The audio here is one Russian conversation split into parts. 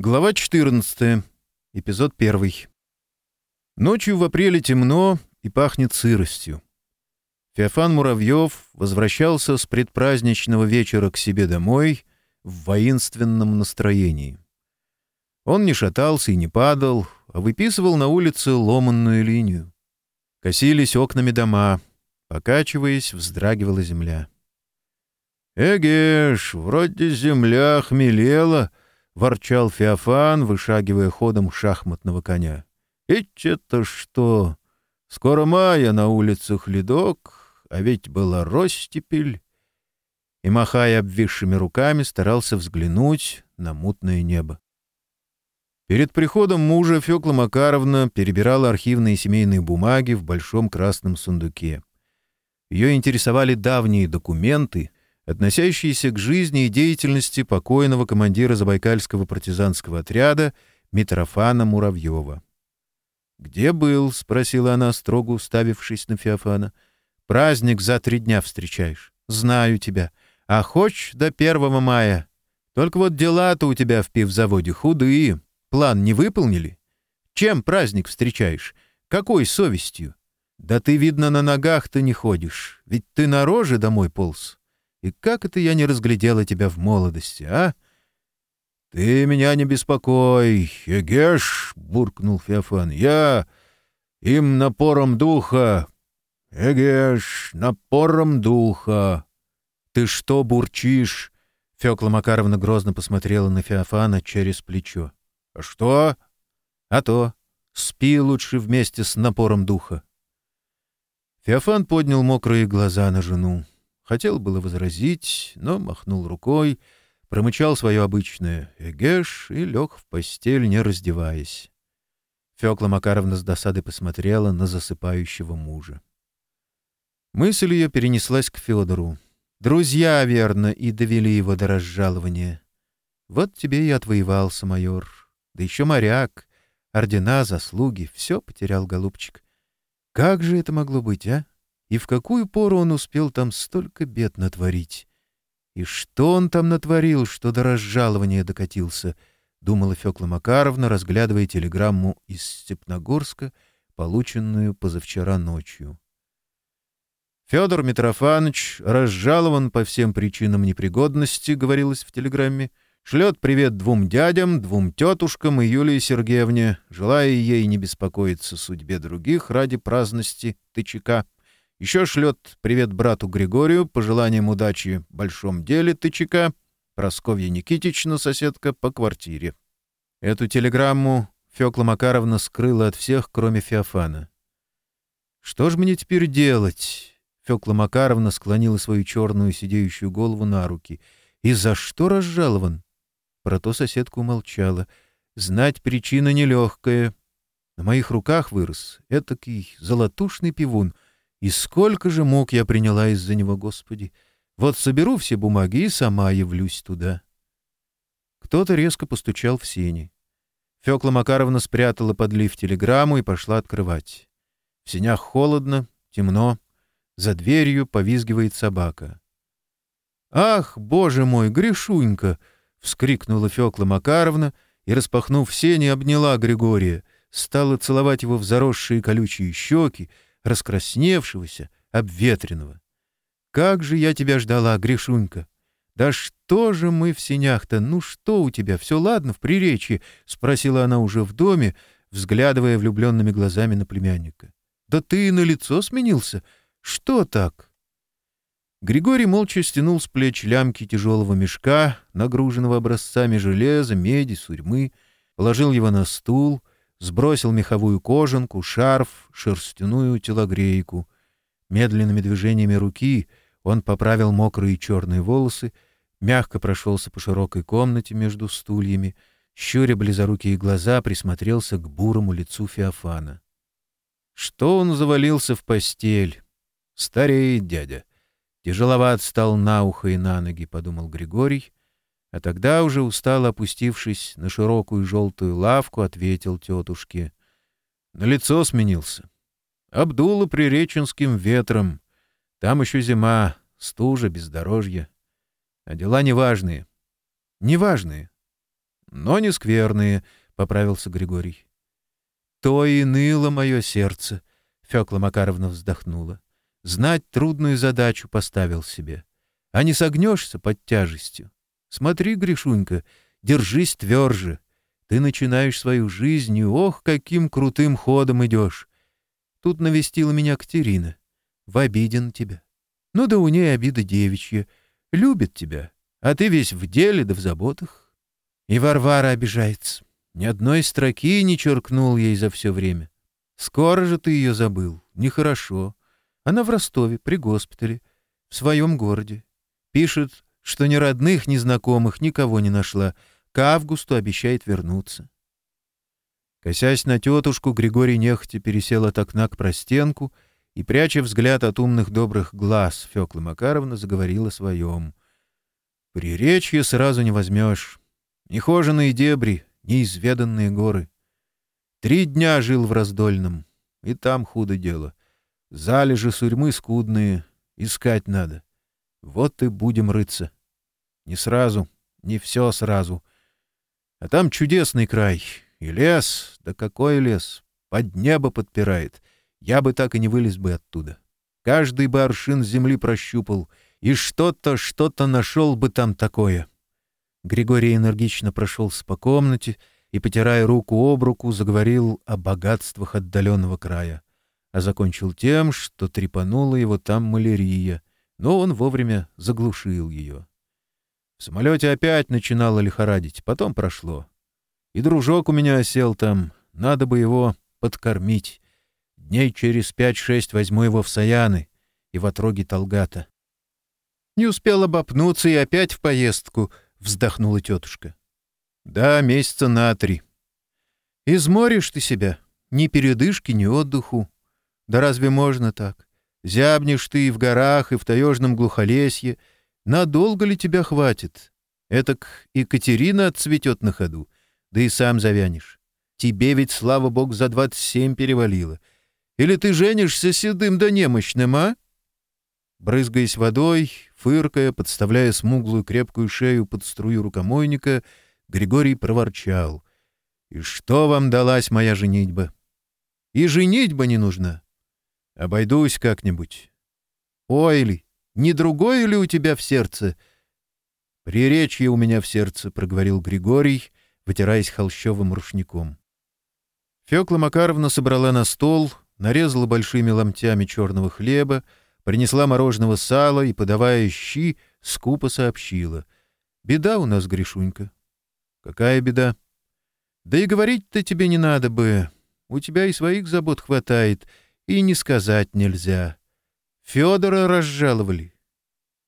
Глава 14. Эпизод 1. Ночью в апреле темно и пахнет сыростью. Феофан Муравьев возвращался с предпраздничного вечера к себе домой в воинственном настроении. Он не шатался и не падал, а выписывал на улице ломанную линию. Косились окнами дома, покачиваясь, вздрагивала земля. «Эгеш, вроде земля хмелела», — ворчал Феофан, вышагивая ходом шахматного коня. «Ить это что? Скоро мая на улицах ледок, а ведь была ростепель». И, махая обвисшими руками, старался взглянуть на мутное небо. Перед приходом мужа Фёкла Макаровна перебирала архивные семейные бумаги в большом красном сундуке. Ее интересовали давние документы — относящиеся к жизни и деятельности покойного командира Забайкальского партизанского отряда Митрофана Муравьева. «Где был?» — спросила она, строго уставившись на Феофана. «Праздник за три дня встречаешь. Знаю тебя. А хочешь до первого мая? Только вот дела-то у тебя в пивзаводе худые. План не выполнили? Чем праздник встречаешь? Какой совестью? Да ты, видно, на ногах-то не ходишь, ведь ты на роже домой полз». И как это я не разглядела тебя в молодости, а? — Ты меня не беспокой, Эгеш, — буркнул Феофан, — я им напором духа. Эгеш, напором духа. — Ты что бурчишь? Фёкла Макаровна грозно посмотрела на Феофана через плечо. «А что?» «А то. Спи лучше вместе с напором духа». Феофан поднял мокрые глаза на жену. Хотел было возразить, но махнул рукой, промычал свое обычное «эгеш» и лег в постель, не раздеваясь. Фёкла Макаровна с досады посмотрела на засыпающего мужа. Мысль ее перенеслась к Федору. Друзья, верно, и довели его до разжалования. Вот тебе и отвоевался майор. Да еще моряк, ордена, заслуги — все потерял голубчик. Как же это могло быть, а? и в какую пору он успел там столько бед натворить. И что он там натворил, что до разжалования докатился, думала Фёкла Макаровна, разглядывая телеграмму из Степногорска, полученную позавчера ночью. Фёдор Митрофанович разжалован по всем причинам непригодности, говорилось в телеграмме. Шлет привет двум дядям, двум тетушкам и Юлии Сергеевне, желая ей не беспокоиться судьбе других ради праздности тычака. Еще шлет привет брату Григорию, пожеланием удачи в большом деле тычека, Просковья Никитична, соседка, по квартире. Эту телеграмму Фёкла Макаровна скрыла от всех, кроме Феофана. «Что ж мне теперь делать?» Фёкла Макаровна склонила свою черную сидеющую голову на руки. «И за что разжалован?» Про то соседка умолчала. «Знать причина нелегкая. На моих руках вырос этакий золотушный пивун — и сколько же мог я приняла из-за него, Господи! Вот соберу все бумаги и сама явлюсь туда. Кто-то резко постучал в сени. Фёкла Макаровна спрятала под лифт телеграмму и пошла открывать. В сенях холодно, темно. За дверью повизгивает собака. «Ах, боже мой, грешунька!» — вскрикнула Фёкла Макаровна и, распахнув сени, обняла Григория, стала целовать его в заросшие колючие щеки, раскрасневшегося, обветренного. «Как же я тебя ждала, Гришунька! Да что же мы в синях-то? Ну что у тебя, все ладно в приречии?» — спросила она уже в доме, взглядывая влюбленными глазами на племянника. «Да ты и на лицо сменился! Что так?» Григорий молча стянул с плеч лямки тяжелого мешка, нагруженного образцами железа, меди, сурьмы, положил его на стул — сбросил меховую кожанку, шарф, шерстяную телогрейку. Медленными движениями руки он поправил мокрые черные волосы, мягко прошелся по широкой комнате между стульями, щуря близорукие глаза, присмотрелся к бурому лицу Феофана. Что он завалился в постель? Стареет дядя. Тяжеловат стал на ухо и на ноги, — подумал Григорий, — а тогда уже устало опустившись на широкую желтую лавку, ответил тетушке. На лицо сменился. Обдуло приреченским ветром. Там еще зима, стужа, бездорожье. А дела неважные. Неважные. Но не скверные, — поправился Григорий. То и ныло мое сердце, — Фекла Макаровна вздохнула. Знать трудную задачу поставил себе. А не согнешься под тяжестью. Смотри, Гришунька, держись тверже. Ты начинаешь свою жизнь, и ох, каким крутым ходом идешь. Тут навестила меня Катерина. В обиде на тебя. Ну да у ней обида девичья. Любит тебя, а ты весь в деле да в заботах. И Варвара обижается. Ни одной строки не черкнул ей за все время. Скоро же ты ее забыл. Нехорошо. Она в Ростове, при госпитале, в своем городе. Пишет что ни родных, ни знакомых никого не нашла. К августу обещает вернуться. Косясь на тетушку, Григорий нехотя пересел от окна к простенку и, пряча взгляд от умных добрых глаз, Фёкла Макаровна заговорила о своем. «Приречье сразу не возьмешь. Нехоженные дебри, неизведанные горы. Три дня жил в раздольном, и там худо дело. Залежи сурьмы скудные, искать надо. Вот и будем рыться. Не сразу, не все сразу. А там чудесный край. И лес, да какой лес, под небо подпирает. Я бы так и не вылез бы оттуда. Каждый бы аршин земли прощупал, и что-то, что-то нашел бы там такое. Григорий энергично прошелся по комнате и, потирая руку об руку, заговорил о богатствах отдаленного края, а закончил тем, что трепанула его там малярия, но он вовремя заглушил ее самолете опять начинало лихорадить, потом прошло. И дружок у меня осел там, надо бы его подкормить. Дней через пять-шесть возьму его в Саяны и в отроги Толгата. Не успел обопнуться и опять в поездку, вздохнула тетушка. Да, месяца на три. Изморишь ты себя, ни передышки, ни отдыху. Да разве можно так? Зябнешь ты и в горах, и в таежном глухолесье — Надолго ли тебя хватит? Этак Екатерина отцветет на ходу, да и сам завянешь. Тебе ведь, слава богу, за 27 перевалило. Или ты женишься седым да немощным, а? Брызгаясь водой, фыркая, подставляя смуглую крепкую шею под струю рукомойника, Григорий проворчал. «И что вам далась моя женитьба?» «И женитьба не нужна. Обойдусь как-нибудь». «Ой ли!» Не другое ли у тебя в сердце?» «Приречье у меня в сердце», — проговорил Григорий, вытираясь холщовым рушником. Фёкла Макаровна собрала на стол, нарезала большими ломтями черного хлеба, принесла мороженого сала и, подавая щи, скупо сообщила. «Беда у нас, Гришунька». «Какая беда?» «Да и говорить-то тебе не надо бы. У тебя и своих забот хватает, и не сказать нельзя». Федора разжаловали.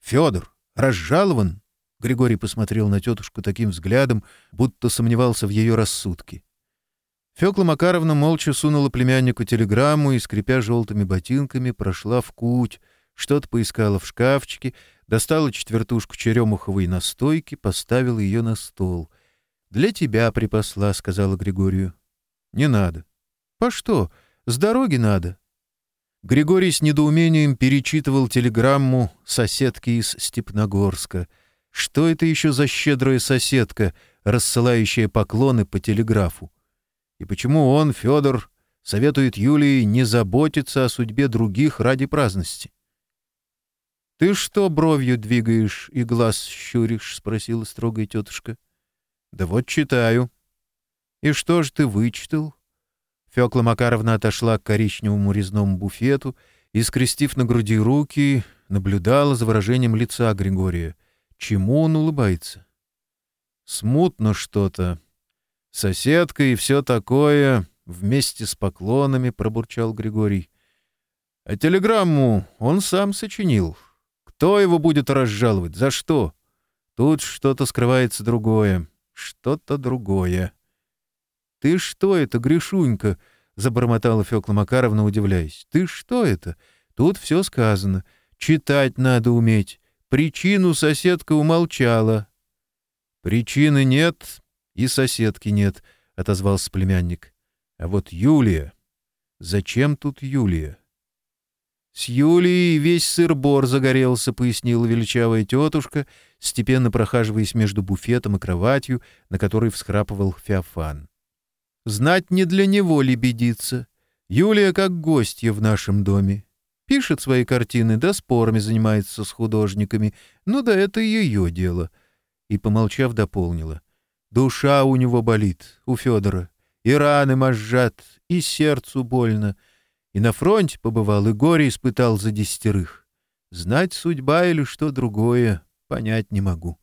Федор, разжалован? Григорий посмотрел на тетушку таким взглядом, будто сомневался в ее рассудке. Фёкла Макаровна молча сунула племяннику телеграмму и, скрипя желтыми ботинками, прошла в куть, что-то поискала в шкафчике, достала четвертушку черемуховой настойки, поставила ее на стол. «Для тебя припасла», — сказала Григорию. «Не надо». «По что? С дороги надо». Григорий с недоумением перечитывал телеграмму соседки из Степногорска. Что это еще за щедрая соседка, рассылающая поклоны по телеграфу? И почему он, Федор, советует Юлии не заботиться о судьбе других ради праздности? — Ты что бровью двигаешь и глаз щуришь? — спросила строгая тетушка. — Да вот читаю. — И что ж ты вычитал? — Фёкла Макаровна отошла к коричневому резному буфету и, скрестив на груди руки, наблюдала за выражением лица Григория. Чему он улыбается? Смутно что-то. Соседка и все такое, вместе с поклонами, пробурчал Григорий. А телеграмму он сам сочинил. Кто его будет разжаловать? За что? Тут что-то скрывается другое. Что-то другое. «Ты что это, Гришунька?» — забормотала Фёкла Макаровна, удивляясь. «Ты что это? Тут все сказано. Читать надо уметь. Причину соседка умолчала». «Причины нет и соседки нет», — отозвался племянник. «А вот Юлия... Зачем тут Юлия?» «С Юлией весь сыр-бор загорелся», — пояснила величавая тетушка, степенно прохаживаясь между буфетом и кроватью, на которой всхрапывал Феофан. Знать не для него лебедится. Юлия как гостья в нашем доме. Пишет свои картины, да спорами занимается с художниками. Ну да это ее дело. И, помолчав, дополнила. Душа у него болит, у Федора. И раны мозжат, и сердцу больно. И на фронте побывал, и горе испытал за десятерых. Знать судьба или что другое, понять не могу.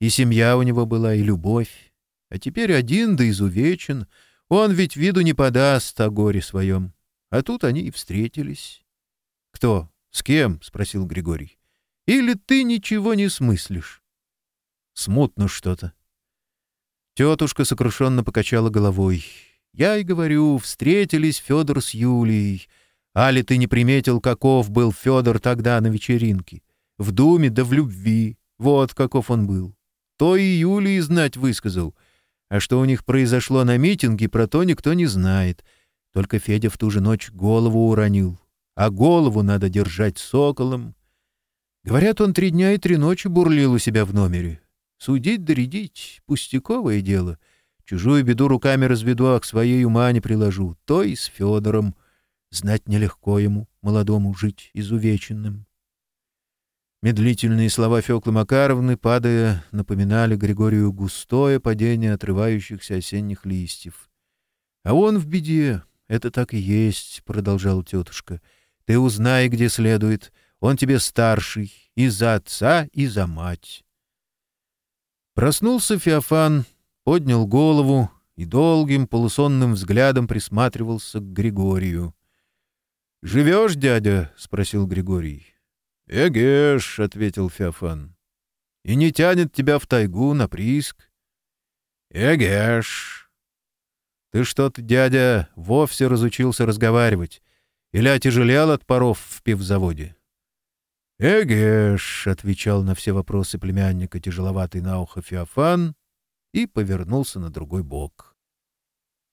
И семья у него была, и любовь. А теперь один да изувечен — он ведь виду не подаст о горе своем. А тут они и встретились. — Кто? С кем? — спросил Григорий. — Или ты ничего не смыслишь? — Смутно что-то. Тетушка сокрушенно покачала головой. Я и говорю, встретились Федор с Юлией. Али ты не приметил, каков был Федор тогда на вечеринке? В думе да в любви. Вот каков он был. То и Юлии знать высказал. А что у них произошло на митинге, про то никто не знает. Только Федя в ту же ночь голову уронил. А голову надо держать соколом. Говорят, он три дня и три ночи бурлил у себя в номере. Судить доредить — пустяковое дело. Чужую беду руками разведу, а к своей ума не приложу. То и с Федором. Знать нелегко ему, молодому, жить изувеченным. Медлительные слова Феклы Макаровны, падая, напоминали Григорию густое падение отрывающихся осенних листьев. — А он в беде. Это так и есть, — продолжал тетушка. — Ты узнай, где следует. Он тебе старший, и за отца, и за мать. Проснулся Феофан, поднял голову и долгим полусонным взглядом присматривался к Григорию. — Живешь, дядя? — спросил Григорий. «Эгеш», — ответил Феофан, — «и не тянет тебя в тайгу на прииск». «Эгеш». «Ты что-то, дядя, вовсе разучился разговаривать или отяжелел от паров в пивзаводе?» «Эгеш», — отвечал на все вопросы племянника тяжеловатый на ухо Феофан и повернулся на другой бок.